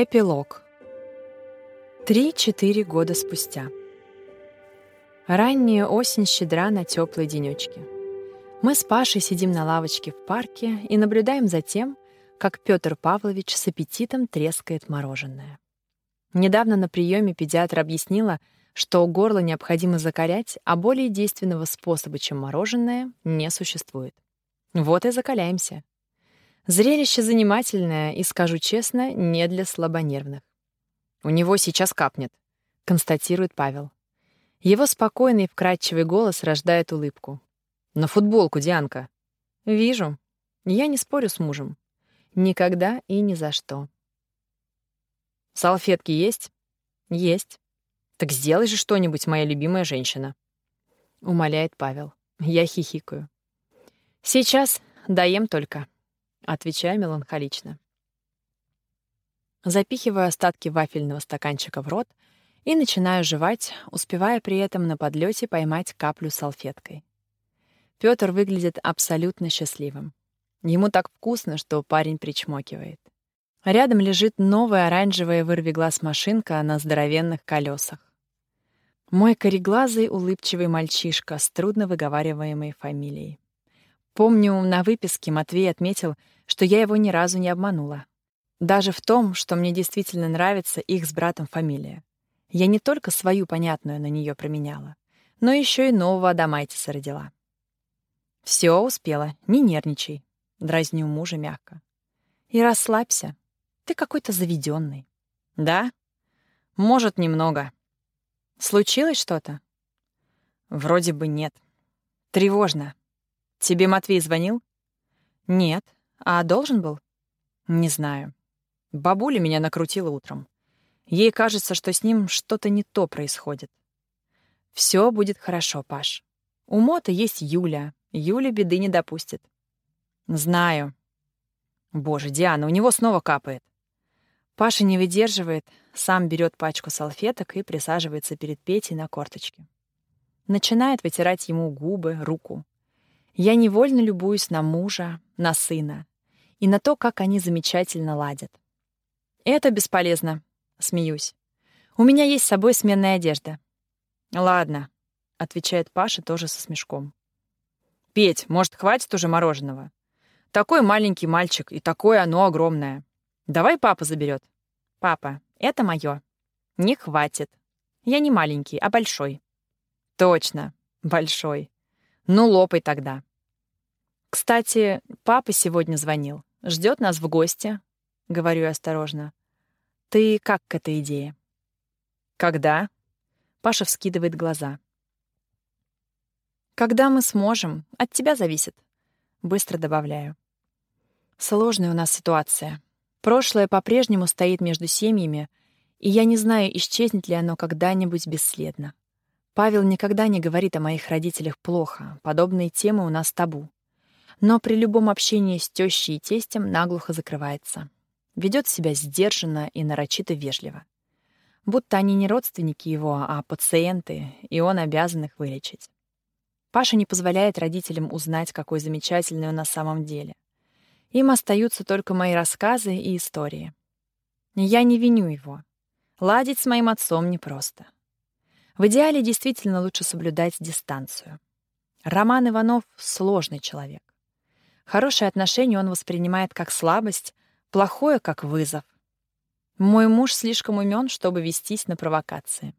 Эпилог. Три-четыре года спустя. Ранняя осень щедра на теплые денечки. Мы с Пашей сидим на лавочке в парке и наблюдаем за тем, как Петр Павлович с аппетитом трескает мороженое. Недавно на приеме педиатр объяснила, что горло необходимо закалять, а более действенного способа, чем мороженое, не существует. Вот и закаляемся. Зрелище занимательное и, скажу честно, не для слабонервных. «У него сейчас капнет», — констатирует Павел. Его спокойный и вкрадчивый голос рождает улыбку. «На футболку, Дианка». «Вижу. Я не спорю с мужем. Никогда и ни за что». «Салфетки есть?» «Есть». «Так сделай же что-нибудь, моя любимая женщина», — умоляет Павел. Я хихикаю. «Сейчас даем только» отвечаю меланхолично. Запихиваю остатки вафельного стаканчика в рот и начинаю жевать, успевая при этом на подлете поймать каплю салфеткой. Пётр выглядит абсолютно счастливым. Ему так вкусно, что парень причмокивает. Рядом лежит новая оранжевая вырвиглаз машинка на здоровенных колесах. Мой кореглазый улыбчивый мальчишка с трудно выговариваемой фамилией. Помню, на выписке Матвей отметил, что я его ни разу не обманула. Даже в том, что мне действительно нравится их с братом фамилия. Я не только свою понятную на нее променяла, но еще и нового Адамайтиса родила. Все успела, не нервничай», — дразню мужа мягко. «И расслабься. Ты какой-то заведенный. «Да? Может, немного. Случилось что-то?» «Вроде бы нет. Тревожно. Тебе Матвей звонил?» «Нет. А должен был? Не знаю. Бабуля меня накрутила утром. Ей кажется, что с ним что-то не то происходит. Все будет хорошо, Паш. У Мота есть Юля. Юля беды не допустит. Знаю. Боже, Диана, у него снова капает. Паша не выдерживает, сам берет пачку салфеток и присаживается перед Петей на корточке. Начинает вытирать ему губы, руку. Я невольно любуюсь на мужа, на сына и на то, как они замечательно ладят. «Это бесполезно», — смеюсь. «У меня есть с собой сменная одежда». «Ладно», — отвечает Паша тоже со смешком. «Петь, может, хватит уже мороженого? Такой маленький мальчик, и такое оно огромное. Давай папа заберет. «Папа, это мое. «Не хватит. Я не маленький, а большой». «Точно, большой. Ну, лопай тогда». «Кстати, папа сегодня звонил. Ждет нас в гости», — говорю я осторожно. «Ты как к этой идее?» «Когда?» — Паша вскидывает глаза. «Когда мы сможем, от тебя зависит», — быстро добавляю. Сложная у нас ситуация. Прошлое по-прежнему стоит между семьями, и я не знаю, исчезнет ли оно когда-нибудь бесследно. Павел никогда не говорит о моих родителях плохо, подобные темы у нас табу но при любом общении с тещей и тестем наглухо закрывается. Ведет себя сдержанно и нарочито вежливо. Будто они не родственники его, а пациенты, и он обязан их вылечить. Паша не позволяет родителям узнать, какой замечательный он на самом деле. Им остаются только мои рассказы и истории. Я не виню его. Ладить с моим отцом непросто. В идеале действительно лучше соблюдать дистанцию. Роман Иванов — сложный человек. Хорошее отношение он воспринимает как слабость, плохое — как вызов. Мой муж слишком умен, чтобы вестись на провокации.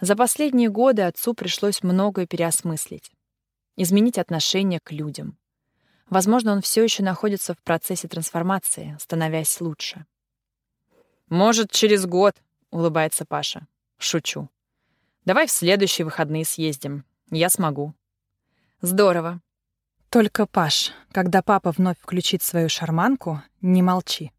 За последние годы отцу пришлось многое переосмыслить, изменить отношение к людям. Возможно, он все еще находится в процессе трансформации, становясь лучше. «Может, через год», — улыбается Паша. Шучу. «Давай в следующие выходные съездим. Я смогу». «Здорово. Только, Паш, когда папа вновь включит свою шарманку, не молчи.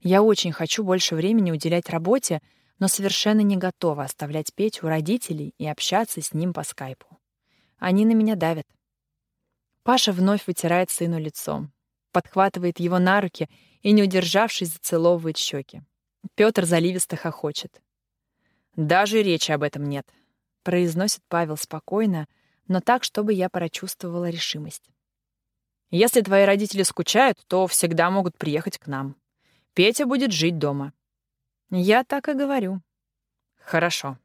Я очень хочу больше времени уделять работе, но совершенно не готова оставлять Петю у родителей и общаться с ним по скайпу. Они на меня давят. Паша вновь вытирает сыну лицо, подхватывает его на руки и, не удержавшись, зацеловывает щеки. Петр заливисто хохочет. «Даже речи об этом нет», — произносит Павел спокойно, но так, чтобы я прочувствовала решимость. Если твои родители скучают, то всегда могут приехать к нам. Петя будет жить дома. Я так и говорю. Хорошо.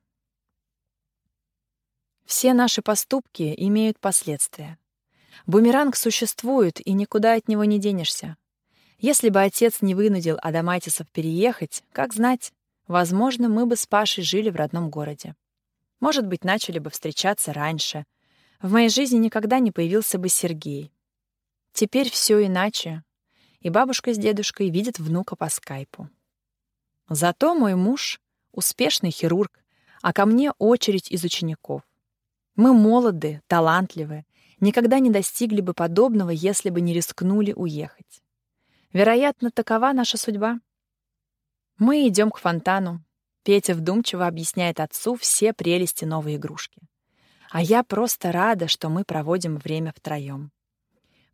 Все наши поступки имеют последствия. Бумеранг существует, и никуда от него не денешься. Если бы отец не вынудил Адамайтисов переехать, как знать, возможно, мы бы с Пашей жили в родном городе. Может быть, начали бы встречаться раньше. В моей жизни никогда не появился бы Сергей. Теперь все иначе, и бабушка с дедушкой видят внука по скайпу. Зато мой муж — успешный хирург, а ко мне очередь из учеников. Мы молоды, талантливы, никогда не достигли бы подобного, если бы не рискнули уехать. Вероятно, такова наша судьба. Мы идем к фонтану. Петя вдумчиво объясняет отцу все прелести новой игрушки. А я просто рада, что мы проводим время втроем.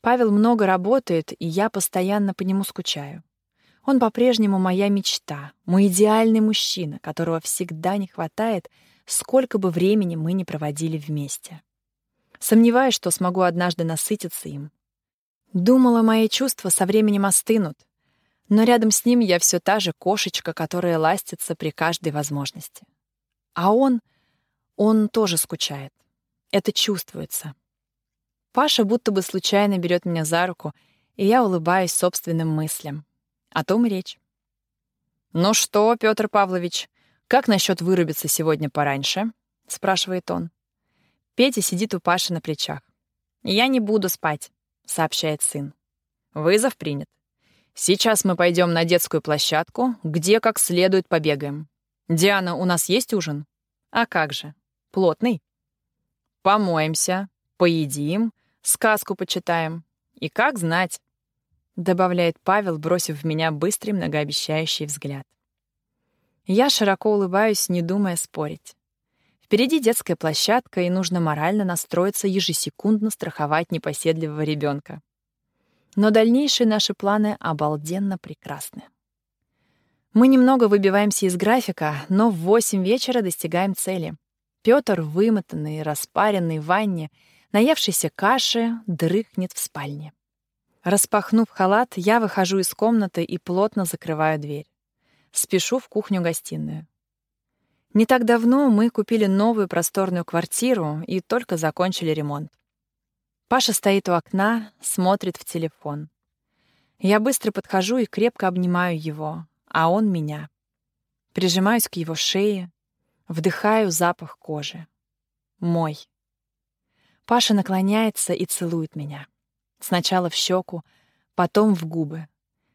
Павел много работает, и я постоянно по нему скучаю. Он по-прежнему моя мечта, мой идеальный мужчина, которого всегда не хватает, сколько бы времени мы ни проводили вместе. Сомневаюсь, что смогу однажды насытиться им. Думала, мои чувства со временем остынут, но рядом с ним я все та же кошечка, которая ластится при каждой возможности. А он, он тоже скучает. Это чувствуется. Паша будто бы случайно берет меня за руку, и я улыбаюсь собственным мыслям. О том речь. «Ну что, Петр Павлович, как насчет вырубиться сегодня пораньше?» — спрашивает он. Петя сидит у Паши на плечах. «Я не буду спать», — сообщает сын. «Вызов принят. Сейчас мы пойдем на детскую площадку, где как следует побегаем. Диана, у нас есть ужин? А как же? Плотный? Помоемся, поедим, сказку почитаем. И как знать, добавляет Павел, бросив в меня быстрый многообещающий взгляд. Я широко улыбаюсь, не думая спорить. Впереди детская площадка, и нужно морально настроиться ежесекундно страховать непоседливого ребенка. Но дальнейшие наши планы обалденно прекрасны. Мы немного выбиваемся из графика, но в восемь вечера достигаем цели. Пётр, вымотанный, распаренный в ванне, наевшийся каши, дрыхнет в спальне. Распахнув халат, я выхожу из комнаты и плотно закрываю дверь. Спешу в кухню-гостиную. Не так давно мы купили новую просторную квартиру и только закончили ремонт. Паша стоит у окна, смотрит в телефон. Я быстро подхожу и крепко обнимаю его, а он меня. Прижимаюсь к его шее, вдыхаю запах кожи. Мой. Паша наклоняется и целует меня. Сначала в щеку, потом в губы.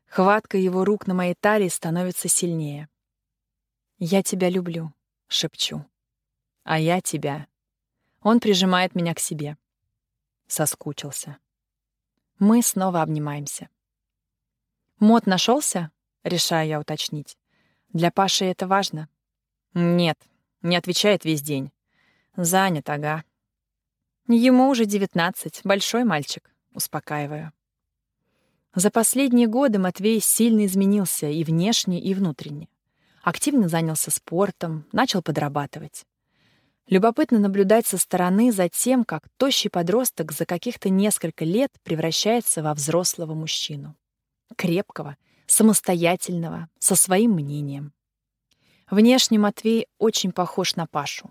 Хватка его рук на моей талии становится сильнее. «Я тебя люблю», — шепчу. «А я тебя». Он прижимает меня к себе. Соскучился. Мы снова обнимаемся. «Мод нашелся? решаю я уточнить. «Для Паши это важно?» «Нет, не отвечает весь день. Занят, ага». «Ему уже девятнадцать, большой мальчик», — успокаиваю. За последние годы Матвей сильно изменился и внешне, и внутренне. Активно занялся спортом, начал подрабатывать. Любопытно наблюдать со стороны за тем, как тощий подросток за каких-то несколько лет превращается во взрослого мужчину. Крепкого, самостоятельного, со своим мнением. Внешне Матвей очень похож на Пашу.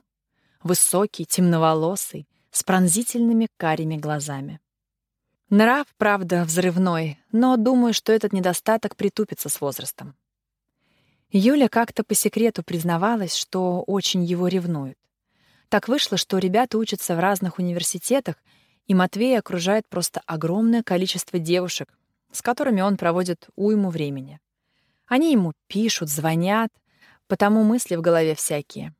Высокий, темноволосый, с пронзительными карими глазами. Нрав, правда, взрывной, но думаю, что этот недостаток притупится с возрастом. Юля как-то по секрету признавалась, что очень его ревнует. Так вышло, что ребята учатся в разных университетах, и Матвей окружает просто огромное количество девушек, с которыми он проводит уйму времени. Они ему пишут, звонят, потому мысли в голове всякие.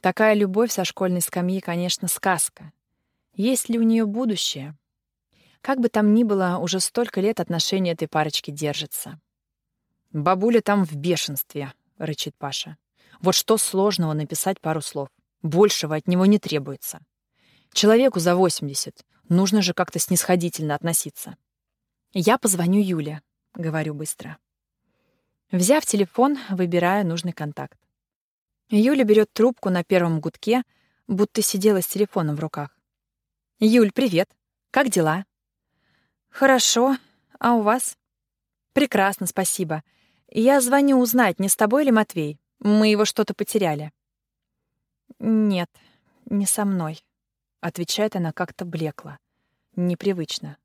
Такая любовь со школьной скамьи, конечно, сказка. Есть ли у нее будущее? Как бы там ни было, уже столько лет отношения этой парочки держатся. «Бабуля там в бешенстве», — рычит Паша. «Вот что сложного написать пару слов. Большего от него не требуется. Человеку за 80. Нужно же как-то снисходительно относиться. «Я позвоню Юле», — говорю быстро. Взяв телефон, выбираю нужный контакт. Юля берет трубку на первом гудке, будто сидела с телефоном в руках. «Юль, привет. Как дела?» «Хорошо. А у вас?» «Прекрасно, спасибо. Я звоню узнать, не с тобой ли Матвей?» Мы его что-то потеряли. Нет, не со мной. Отвечает она как-то блекло. Непривычно.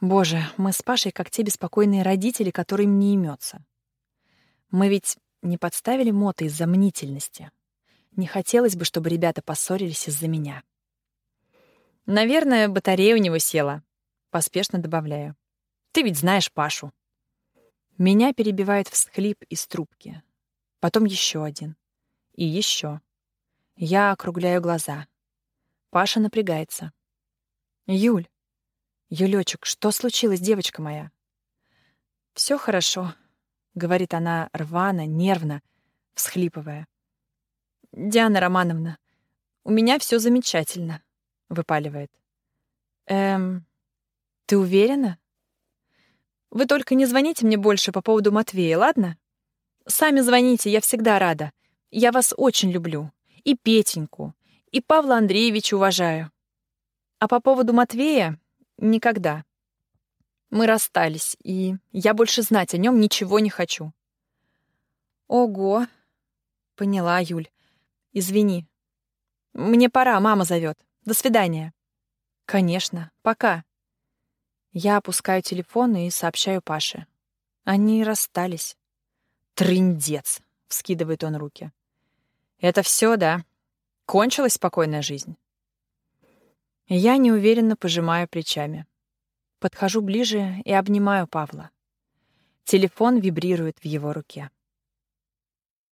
Боже, мы с Пашей как те беспокойные родители, которым не имется. Мы ведь не подставили Мота из-за мнительности. Не хотелось бы, чтобы ребята поссорились из-за меня. Наверное, батарея у него села. Поспешно добавляю. Ты ведь знаешь Пашу. Меня перебивает всхлип из трубки. Потом еще один. И еще. Я округляю глаза. Паша напрягается. «Юль, Юлечек, что случилось, девочка моя?» Все хорошо», — говорит она рвано, нервно, всхлипывая. «Диана Романовна, у меня все замечательно», — выпаливает. «Эм, ты уверена?» «Вы только не звоните мне больше по поводу Матвея, ладно? Сами звоните, я всегда рада. Я вас очень люблю. И Петеньку, и Павла Андреевича уважаю. А по поводу Матвея — никогда. Мы расстались, и я больше знать о нем ничего не хочу». «Ого!» — поняла Юль. «Извини. Мне пора, мама зовет. До свидания». «Конечно. Пока». Я опускаю телефон и сообщаю Паше. Они расстались. «Трындец!» — вскидывает он руки. «Это все, да? Кончилась спокойная жизнь?» Я неуверенно пожимаю плечами. Подхожу ближе и обнимаю Павла. Телефон вибрирует в его руке.